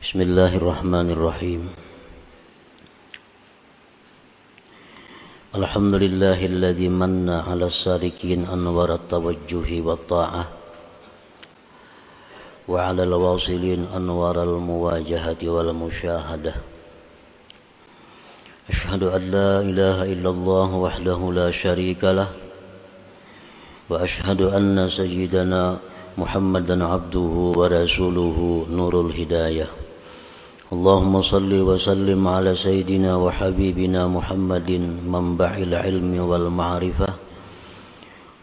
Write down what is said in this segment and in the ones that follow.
بسم الله الرحمن الرحيم. الحمد لله الذي من على السالكين أنور التوجه والطاعة وعلى الواصلين أنوار المواجهة والمشاهدة. أشهد أن لا إله إلا الله وحده لا شريك له وأشهد أن سيدنا محمدا عبده ورسوله نور الهداية. اللهم صل وسلم على سيدنا وحبيبنا محمد منبع العلم والمعرفة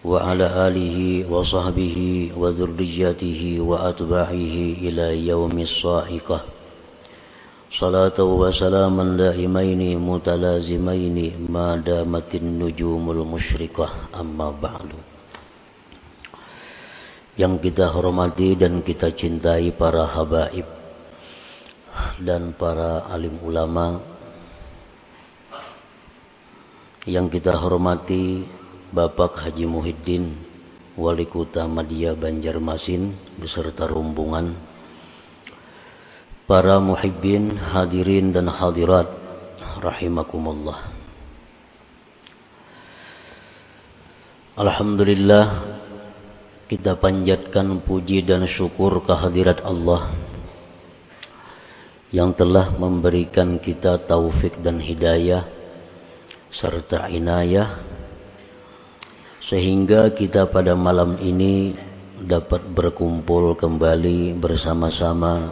وعلى آله وصحبه وذريته وأتباعه إلى يوم الصائقة صلاة وسلاما دائمين متلازمين ما دامت النجوم المشرقة أما بعد yang kita hormati dan kita cintai para habaib dan para alim ulama yang kita hormati Bapak Haji Muhyiddin Wali Kota Madia Banjarmasin beserta rombongan para muhibbin hadirin dan hadirat rahimakumullah. Alhamdulillah kita panjatkan puji dan syukur kehadirat Allah yang telah memberikan kita taufik dan hidayah serta inayah sehingga kita pada malam ini dapat berkumpul kembali bersama-sama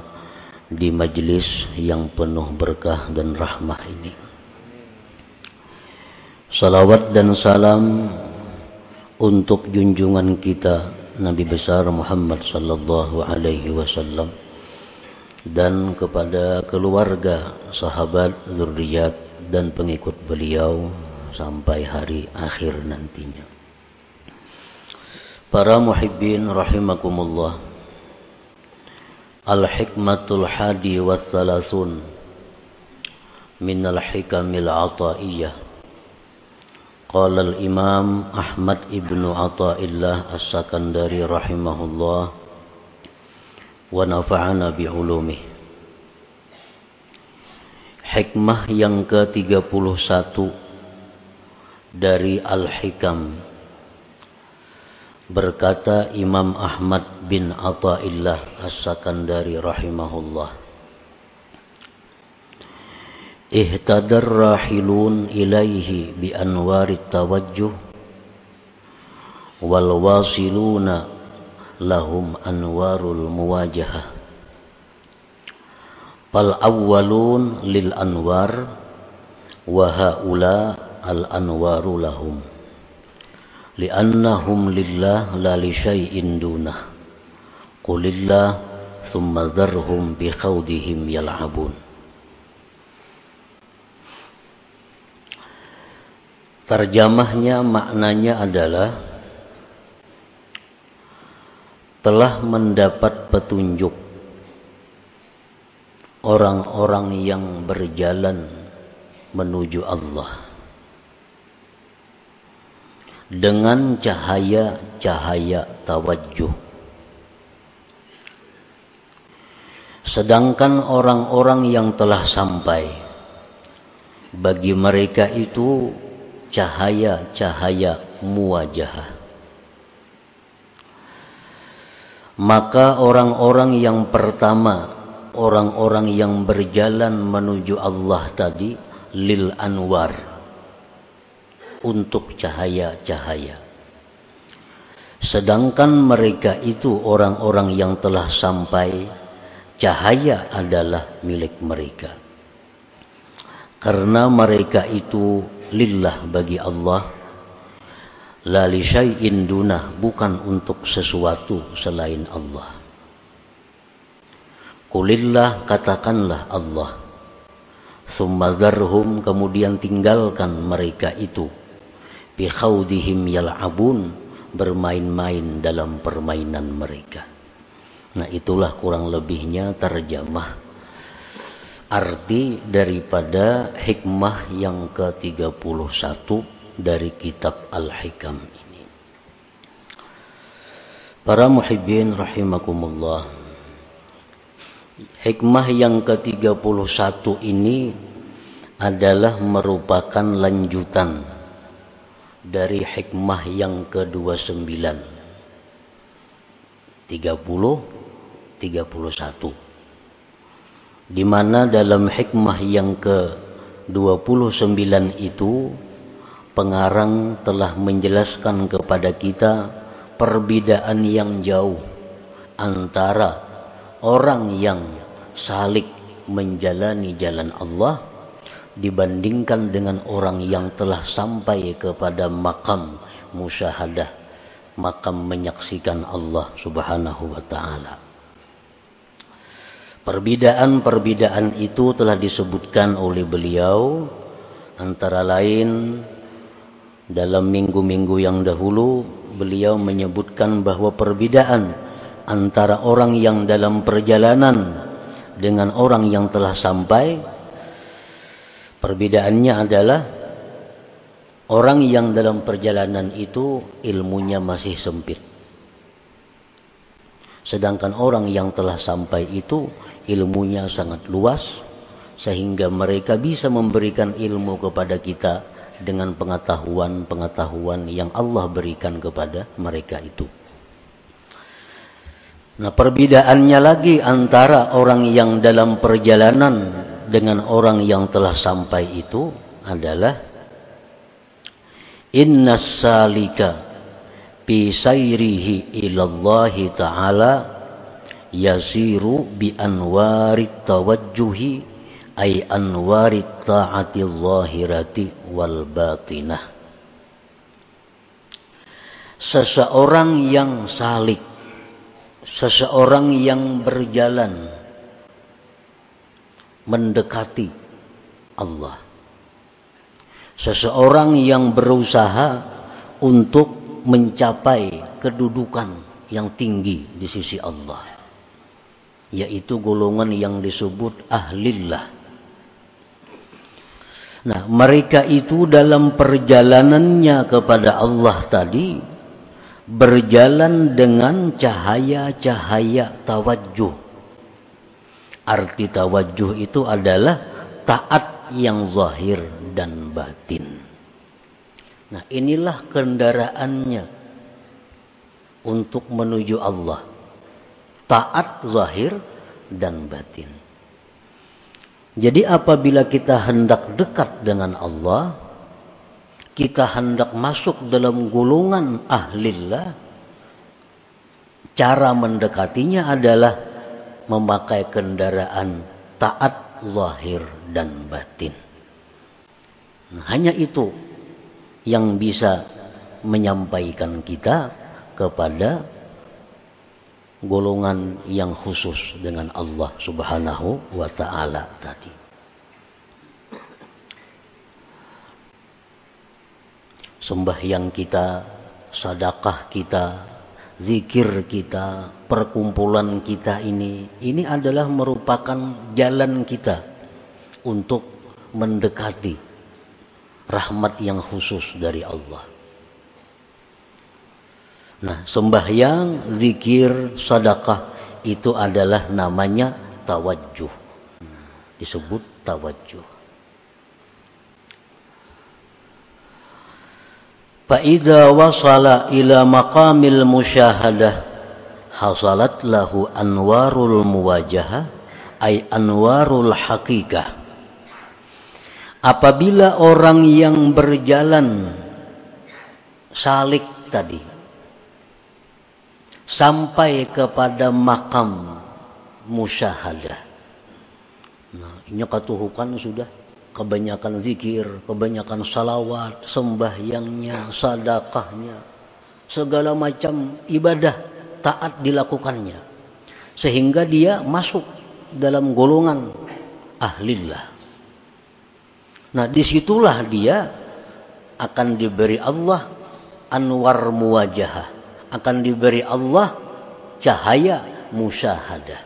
di majlis yang penuh berkah dan rahmah ini. Salawat dan salam untuk junjungan kita Nabi besar Muhammad sallallahu alaihi wasallam dan kepada keluarga, sahabat, zuriat dan pengikut beliau sampai hari akhir nantinya. Para muhibbin rahimakumullah. Al-hikmatul hadi wa thalathun min al-hikamil ataiyah. Qala al-imam Ahmad ibnu Ata'illah as-Sakandari rahimahullah nafa'ana bi'ulumih hikmah yang ke-31 dari Al-Hikam. Berkata Imam Ahmad bin Athaillah As-Sakandari rahimahullah. Ihtadar rahilun ilaihi bi anwarit tawajjuh wal wasiluna lahum anwarul muwajahah. Fal awwalun lil anwar wa haula al anwaru lahum. Li'annahum lillah la li syai'in dunah. Qulillah thumma dharhum bi khawdihim yal'abun. Terjemahnya maknanya adalah telah mendapat petunjuk. Orang-orang yang berjalan menuju Allah. Dengan cahaya-cahaya tawajjuh. Sedangkan orang-orang yang telah sampai bagi mereka itu cahaya-cahaya muwajahah maka orang-orang yang pertama orang-orang yang berjalan menuju Allah tadi lil anwar. Untuk cahaya-cahaya. Sedangkan mereka itu orang-orang yang telah sampai cahaya adalah milik mereka. Karena mereka itu lillah bagi Allah la li syai'in dunah bukan untuk sesuatu selain Allah. Kulillah katakanlah Allah. Thumma dharhum kemudian tinggalkan mereka itu. Bi khawdihim yal'abun Bermain-main dalam permainan mereka. Nah itulah kurang lebihnya terjemah Arti daripada hikmah yang ke-31 dari kitab Al-Hikam ini. Para muhibbin rahimakumullah. Hikmah yang ke-31 ini adalah merupakan lanjutan dari hikmah yang ke-29. 30 31 di mana dalam hikmah yang ke-29 itu pengarang telah menjelaskan kepada kita perbedaan yang jauh antara orang yang salik menjalani jalan Allah dibandingkan dengan orang yang telah sampai kepada makam musyahadah makam menyaksikan Allah Subhanahu wa taala. Perbedaan-perbedaan itu telah disebutkan oleh beliau antara lain dalam minggu-minggu yang dahulu beliau menyebutkan bahwa perbedaan antara orang yang dalam perjalanan dengan orang yang telah sampai perbedaannya adalah orang yang dalam perjalanan itu ilmunya masih sempit. Sedangkan orang yang telah sampai itu ilmunya sangat luas sehingga mereka bisa memberikan ilmu kepada kita dengan pengetahuan-pengetahuan yang Allah berikan kepada mereka itu. Nah perbedaannya lagi antara orang yang dalam perjalanan dengan orang yang telah sampai itu adalah inna salika bi sayrihi ilallahi ta'ala yasiru bi anwarit tawajjuhi ay anwarit ta'ati zahirati wal batinah seseorang yang salik seseorang yang berjalan mendekati Allah. Seseorang yang berusaha untuk mencapai kedudukan yang tinggi di sisi Allah. Yaitu golongan yang disebut ahlillah. Nah, mereka itu dalam perjalanannya kepada Allah tadi berjalan dengan cahaya-cahaya tawajuh. Arti tawajuh itu adalah taat yang zahir dan batin. Nah, inilah kendaraannya untuk menuju Allah. Taat zahir dan batin. Jadi apabila kita hendak dekat dengan Allah, kita hendak masuk dalam golongan ahlillah cara mendekatinya adalah memakai kendaraan taat zahir dan batin. Nah, hanya itu yang bisa menyampaikan kita kepada golongan yang khusus dengan Allah Subhanahu wa taala tadi sembahyang kita, sadakah kita, zikir kita, perkumpulan kita ini, ini adalah merupakan jalan kita untuk mendekati rahmat yang khusus dari Allah. Nah, sembahyang, zikir, sedekah itu adalah namanya tawajuh. Disebut tawajuh. Fa'idha wasala ila maqamil musyahadah Hasalat lahu anwarul muwajaha Ay anwarul haqiqah. Apabila orang yang berjalan Salik tadi sampai kepada makam musyahadah nah ini katuhukan sudah kebanyakan zikir, kebanyakan salawat, sembahyangnya, sadakahnya, segala macam ibadah taat dilakukannya. Sehingga dia masuk dalam golongan ahlillah. Nah di situlah dia akan diberi Allah anwar muwajahah. Akan diberi Allah cahaya musyahadah.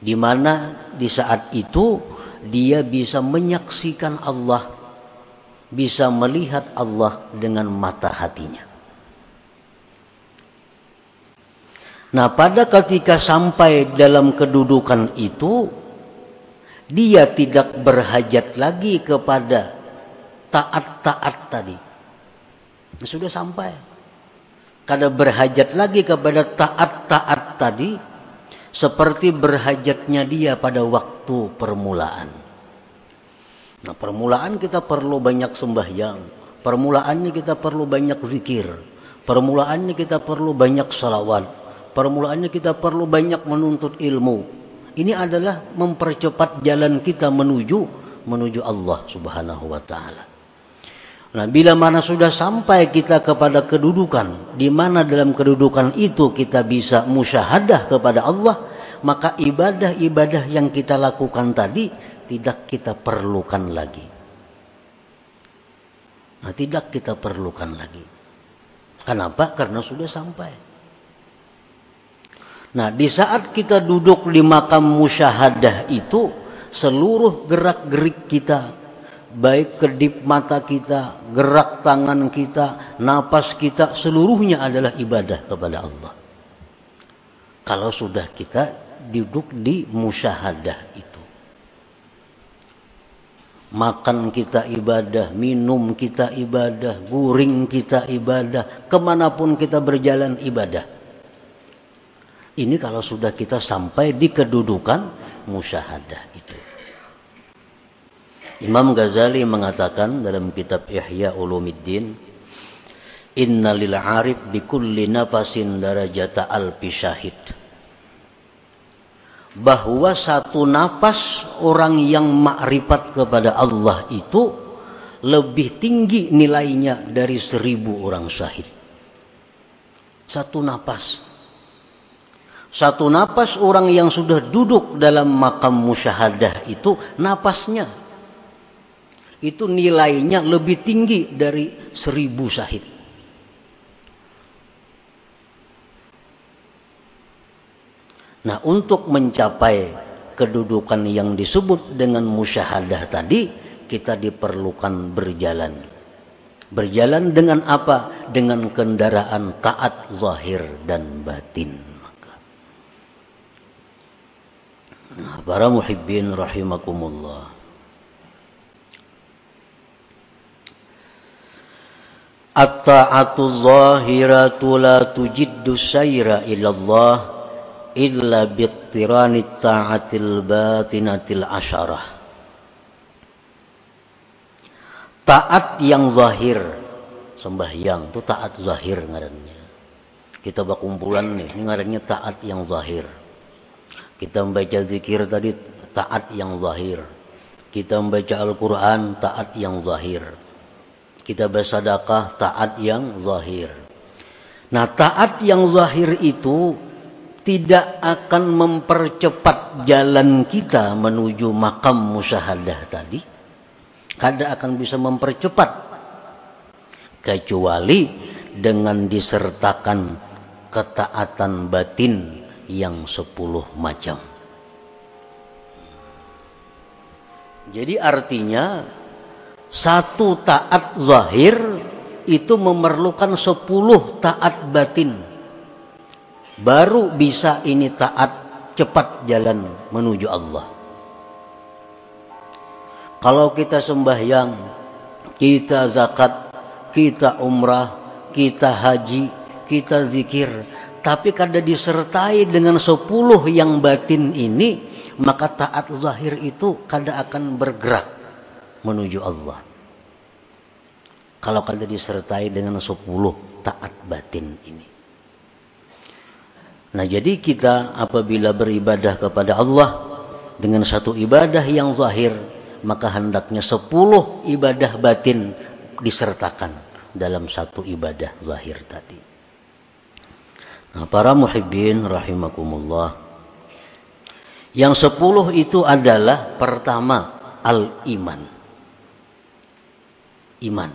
Di mana di saat itu dia bisa menyaksikan Allah, bisa melihat Allah dengan mata hatinya. Nah, pada ketika sampai dalam kedudukan itu, dia tidak berhajat lagi kepada taat-taat tadi. Sudah sampai. Karena berhajat lagi kepada taat-taat tadi, seperti berhajatnya dia pada waktu permulaan. Nah, permulaan kita perlu banyak sembahyang. Permulaannya kita perlu banyak zikir. Permulaannya kita perlu banyak salawat Permulaannya kita perlu banyak menuntut ilmu. Ini adalah mempercepat jalan kita menuju menuju Allah Subhanahu wa taala. Nah, bila mana sudah sampai kita kepada kedudukan di mana dalam kedudukan itu kita bisa musyahadah kepada Allah, maka ibadah-ibadah yang kita lakukan tadi tidak kita perlukan lagi. Nah, tidak kita perlukan lagi. Kenapa? Karena sudah sampai. Nah, di saat kita duduk di makam musyahadah itu, seluruh gerak-gerik kita, baik kedip mata kita, gerak tangan kita, napas kita, seluruhnya adalah ibadah kepada Allah. Kalau sudah kita duduk di musyahadah itu. Makan kita ibadah, minum kita ibadah, guring kita ibadah, ke mana pun kita berjalan ibadah. Ini kalau sudah kita sampai di kedudukan musyahadah itu. Imam Ghazali mengatakan dalam kitab Ihya Ulumuddin, Inna lil arif bi kulli nafasin darajata alfi syahid. Bahwa satu nafas orang yang makrifat kepada Allah itu lebih tinggi nilainya dari seribu orang syahid. Satu nafas satu napas orang yang sudah duduk dalam makam musyahadah itu napasnya itu nilainya lebih tinggi dari seribu syahid. Nah untuk mencapai kedudukan yang disebut dengan musyahadah tadi kita diperlukan berjalan. Berjalan dengan apa? Dengan kendaraan taat zahir dan batin. para muhibbin rahimakumullah At-ta'atu zahiratu la tujiddu sayra ilallah illa biqtirani ta'atil batinatil asyarah Taat yang zahir sembahyang itu taat zahir ngarannya. Kita berkumpulan nih, ini ngarannya taat yang zahir kita membaca zikir tadi taat yang zahir. Kita membaca Al-Quran taat yang zahir. Kita bersadaqah taat yang zahir. Nah taat yang zahir itu tidak akan mempercepat jalan kita menuju makam musyahadah tadi. Kada akan bisa mempercepat. Kecuali dengan disertakan ketaatan batin yang sepuluh macam. Jadi artinya satu taat zahir itu memerlukan sepuluh taat batin. Baru bisa ini taat cepat jalan menuju Allah. Kalau kita sembahyang, kita zakat, kita umrah, kita haji, kita zikir, tapi kada disertai dengan sepuluh yang batin ini maka taat zahir itu kada akan bergerak menuju Allah kalau kada disertai dengan sepuluh taat batin ini nah jadi kita apabila beribadah kepada Allah dengan satu ibadah yang zahir maka hendaknya sepuluh ibadah batin disertakan dalam satu ibadah zahir tadi Nah, para muhibbin rahimakumullah. Yang sepuluh itu adalah pertama al-iman. Iman.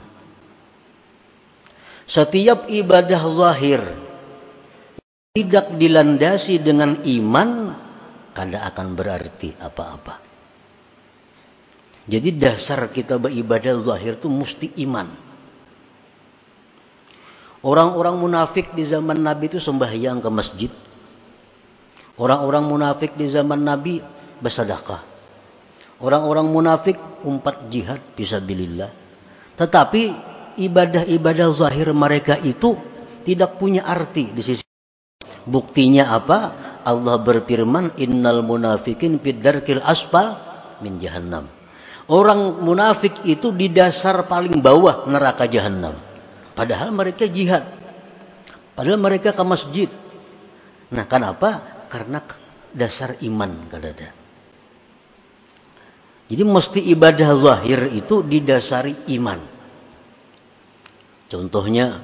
Setiap ibadah zahir tidak dilandasi dengan iman kada akan berarti apa-apa. Jadi dasar kita beribadah zahir itu mesti iman. Orang-orang munafik di zaman Nabi itu sembahyang ke masjid, Orang-orang munafik di zaman Nabi bersedekah. Orang-orang munafik umpat jihad bisa bilillah. Tetapi ibadah-ibadah zahir mereka itu tidak punya arti di sisi Buktinya apa? Allah berfirman innal munafikin fid darkil asfal min jahannam. Orang munafik itu di dasar paling bawah neraka jahanam. Padahal mereka jihad. Padahal mereka ke masjid. Nah, kenapa? Karena dasar iman kadada. Jadi mesti ibadah zahir itu didasari iman. Contohnya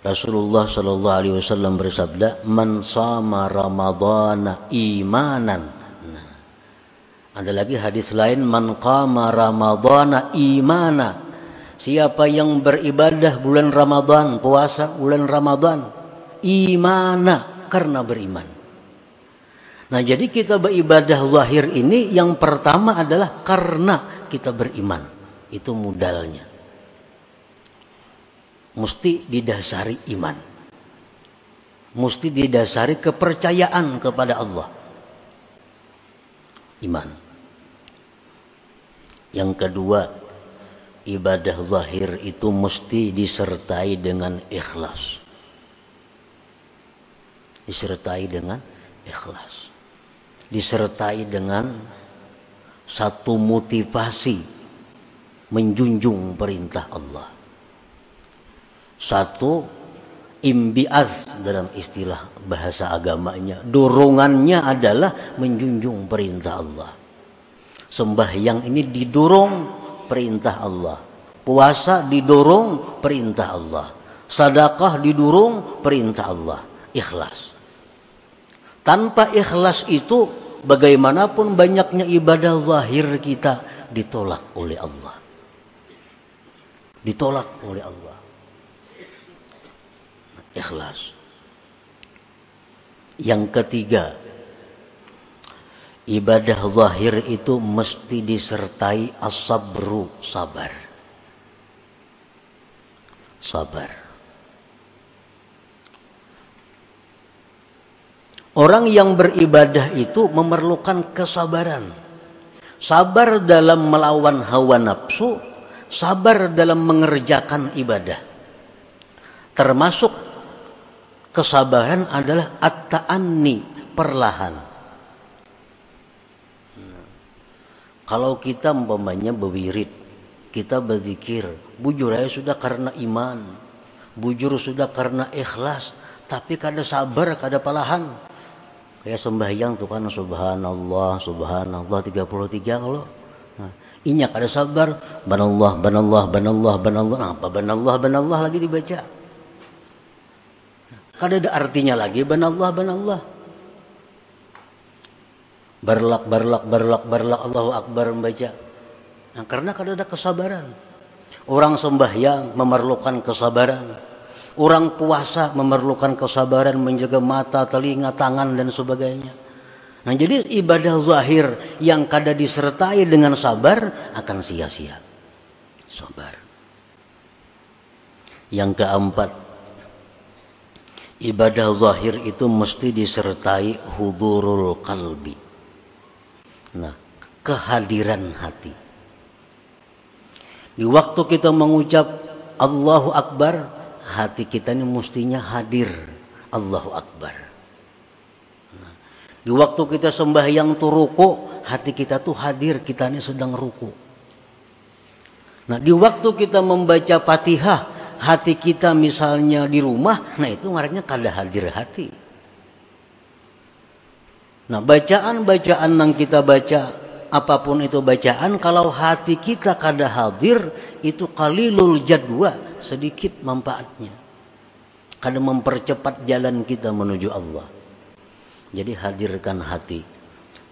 Rasulullah Shallallahu Alaihi Wasallam bersabda, "Man sama Ramadana imanan." Nah, ada lagi hadis lain, "Man qama Ramadana imana." Siapa yang beribadah bulan Ramadan, puasa bulan Ramadan, imana karena beriman. Nah jadi kita beribadah zahir ini yang pertama adalah karena kita beriman. Itu modalnya. Mesti didasari iman. Mesti didasari kepercayaan kepada Allah. Iman. Yang kedua, ibadah zahir itu mesti disertai dengan ikhlas. Disertai dengan ikhlas disertai dengan satu motivasi menjunjung perintah Allah. Satu imbiaz dalam istilah bahasa agamanya. Dorongannya adalah menjunjung perintah Allah. Sembahyang ini didorong perintah Allah. Puasa didorong perintah Allah. Sadakah didorong perintah Allah. Ikhlas. Tanpa ikhlas itu bagaimanapun banyaknya ibadah zahir kita ditolak oleh Allah. Ditolak oleh Allah. Ikhlas. Yang ketiga, ibadah zahir itu mesti disertai asabru sabar. Sabar. Orang yang beribadah itu memerlukan kesabaran. Sabar dalam melawan hawa nafsu, sabar dalam mengerjakan ibadah. Termasuk kesabaran adalah at-ta'anni, perlahan. Kalau kita umpamanya berwirid, kita berzikir, bujur aja sudah karena iman, bujur sudah karena ikhlas, tapi kada sabar, kada pelahan kayak sembahyang tuh kan subhanallah subhanallah 33 kalau. Nah, inyak ada sabar banallah banallah banallah banallah nah, apa banallah banallah lagi dibaca kan ada artinya lagi banallah banallah berlak berlak berlak berlak Allahu Akbar membaca nah, karena kan ada kesabaran orang sembahyang memerlukan kesabaran Orang puasa memerlukan kesabaran menjaga mata, telinga, tangan dan sebagainya. Nah, jadi ibadah zahir yang kada disertai dengan sabar akan sia-sia. Sabar. Yang keempat, ibadah zahir itu mesti disertai hudurul kalbi. Nah, kehadiran hati. Di waktu kita mengucap Allahu Akbar, hati kita ini mestinya hadir Allahu Akbar nah, di waktu kita sembahyang tuh ruku hati kita tuh hadir kita ini sedang ruku nah di waktu kita membaca fatihah hati kita misalnya di rumah nah itu ngarannya kada hadir hati. Nah bacaan-bacaan yang kita baca apa pun itu bacaan kalau hati kita kada hadir itu kalilul jadwa sedikit manfaatnya. Karena mempercepat jalan kita menuju Allah. Jadi hadirkan hati.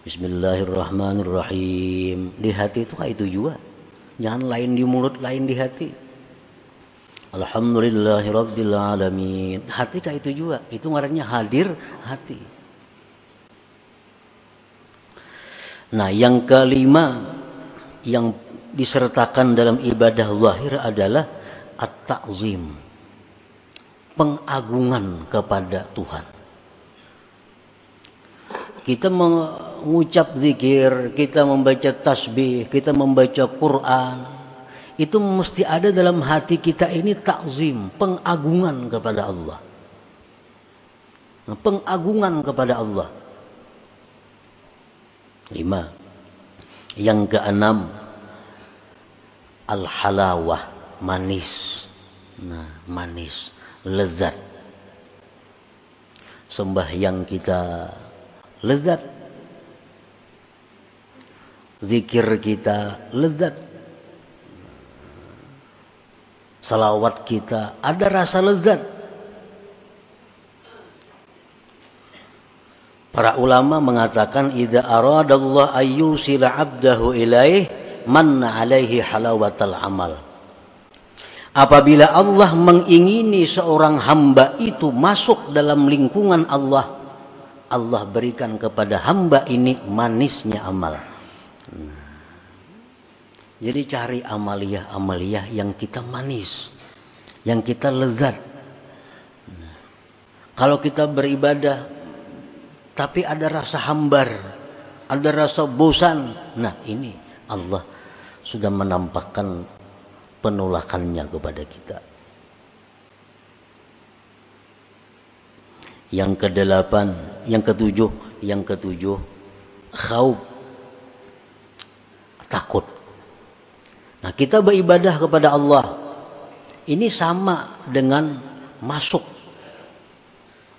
Bismillahirrahmanirrahim. Di hati itu kayak itu juga. Jangan lain di mulut lain di hati Alhamdulillahirrabbilalamin hati kayak itu juga. Itu ngarannya hadir hati. Nah yang kelima yang disertakan dalam ibadah zahir adalah at-ta'zim. Pengagungan kepada Tuhan. Kita mengucap zikir, kita membaca tasbih, kita membaca Quran, itu mesti ada dalam hati kita ini takzim, pengagungan kepada Allah. Pengagungan kepada Allah. Lima. Yang keenam, al-halawah, manis. Nah, manis, lezat. Sembahyang kita lezat. Zikir kita lezat. Salawat kita ada rasa lezat. Para ulama mengatakan idza aradallah ayyusila 'abdahu ilaih manna alaihi halawatal amal. Apabila Allah mengingini seorang hamba itu masuk dalam lingkungan Allah, Allah berikan kepada hamba ini manisnya amal. Nah, jadi cari amalia-amalia yang kita manis, yang kita lezat. Kalau kita beribadah, tapi ada rasa hambar, ada rasa bosan. Nah ini Allah sudah menampakkan penolakannya kepada kita. Yang kedelapan, yang ketujuh, yang ketujuh, khauf. Takut. Nah, kita beribadah kepada Allah. Ini sama dengan masuk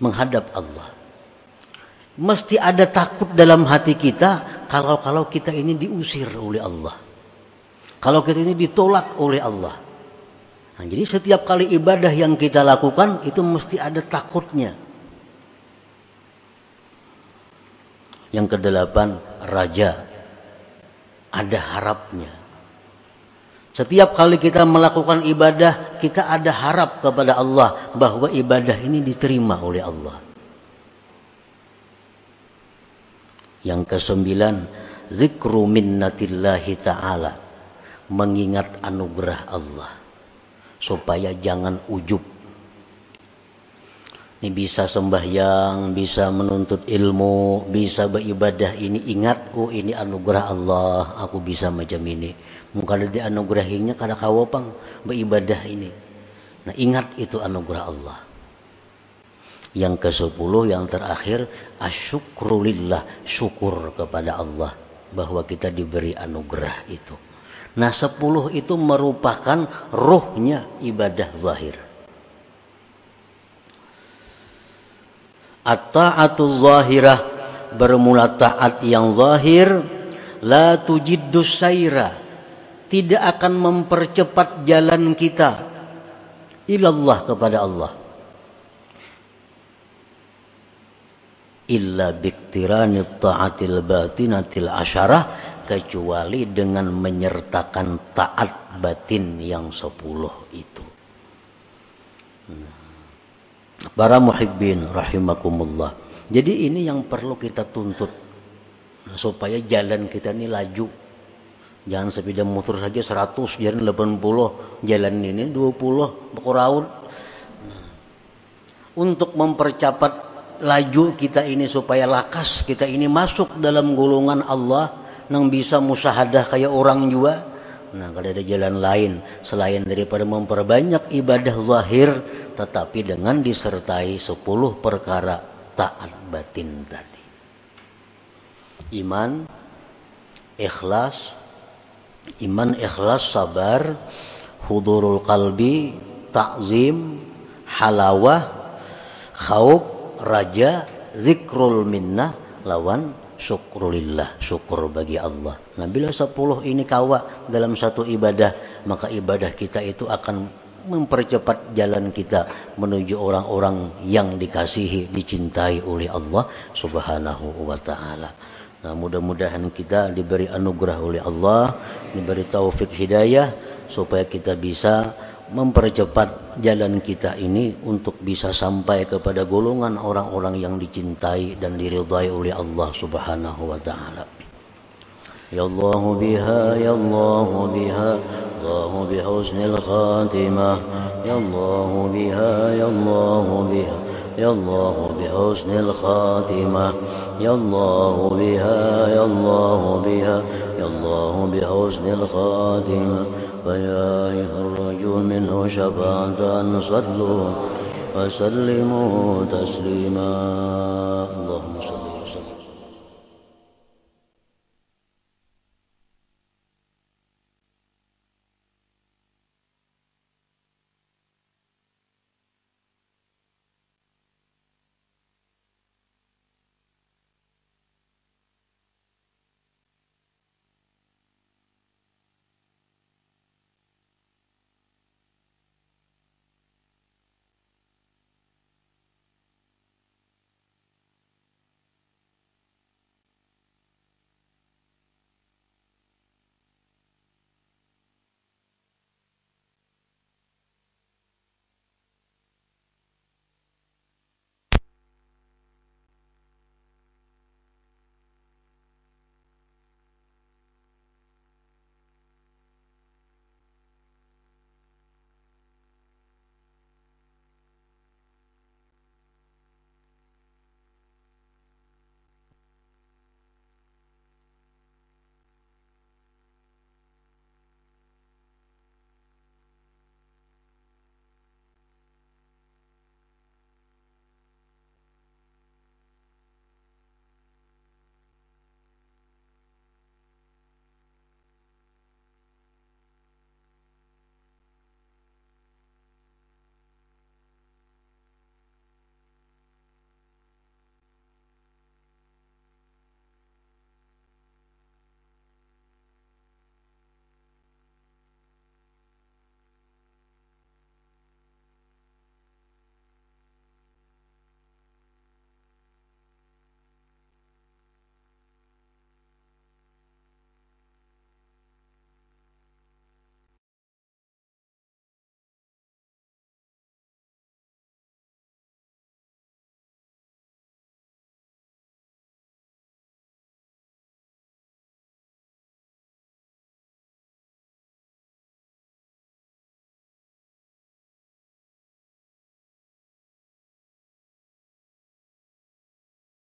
menghadap Allah. Mesti ada takut dalam hati kita kalau-kalau kita ini diusir oleh Allah. Kalau kita ini ditolak oleh Allah. Nah, jadi setiap kali ibadah yang kita lakukan itu mesti ada takutnya. Yang kedelapan, raja. Ada harapnya. Setiap kali kita melakukan ibadah, kita ada harap kepada Allah bahwa ibadah ini diterima oleh Allah. Yang kesembilan, zikru minnatillahi ta'ala. Mengingat anugerah Allah. Supaya jangan ujub ini bisa sembahyang, bisa menuntut ilmu, bisa beribadah ini ingat oh ini anugerah Allah, aku bisa macam ini. Mungkin anugerahinya kada kawapang beribadah ini. Nah ingat itu anugerah Allah. Yang ke sepuluh yang terakhir asyukrulillah syukur kepada Allah bahwa kita diberi anugerah itu. Nah sepuluh itu merupakan rohnya ibadah zahir. At-ta'atu zahirah bermula taat yang zahir la tujiddus saira tidak akan mempercepat jalan kita ilallah kepada Allah illa biktirani ta'atil batinatil asyarah kecuali dengan menyertakan taat batin yang sepuluh itu Para muhibbin rahimakumullah. Jadi ini yang perlu kita tuntut nah, supaya jalan kita ini laju. Jangan sepeda motor saja 100, jalan 80, jalan ini 20, bekuraun. Nah, untuk mempercepat laju kita ini supaya lakas kita ini masuk dalam golongan Allah yang bisa musahadah kayak orang juga. Nah, kalau ada jalan lain selain daripada memperbanyak ibadah zahir tetapi dengan disertai sepuluh perkara taat batin tadi. Iman, ikhlas, iman ikhlas sabar, hudurul qalbi, takzim, halawah, khauf, raja, zikrul minnah, lawan syukrulillah, syukur bagi Allah. Nah bila sepuluh ini kawa dalam satu ibadah, maka ibadah kita itu akan mempercepat jalan kita menuju orang-orang yang dikasihi, dicintai oleh Allah Subhanahu wa taala. Nah, mudah-mudahan kita diberi anugerah oleh Allah, diberi taufik hidayah supaya kita bisa mempercepat jalan kita ini untuk bisa sampai kepada golongan orang-orang yang dicintai dan diridhai oleh Allah Subhanahu wa taala. يا الله بها يا الله بها الله بحسن الخاتمة يا الله بها يا الله بها يا الله بحسن الخاتمة يا الله بها يا الله بها يا الله بحسن الخاتمة فيا أيها الرجل منه شفاعة صلوا وسلموا تسليما. اللهم صل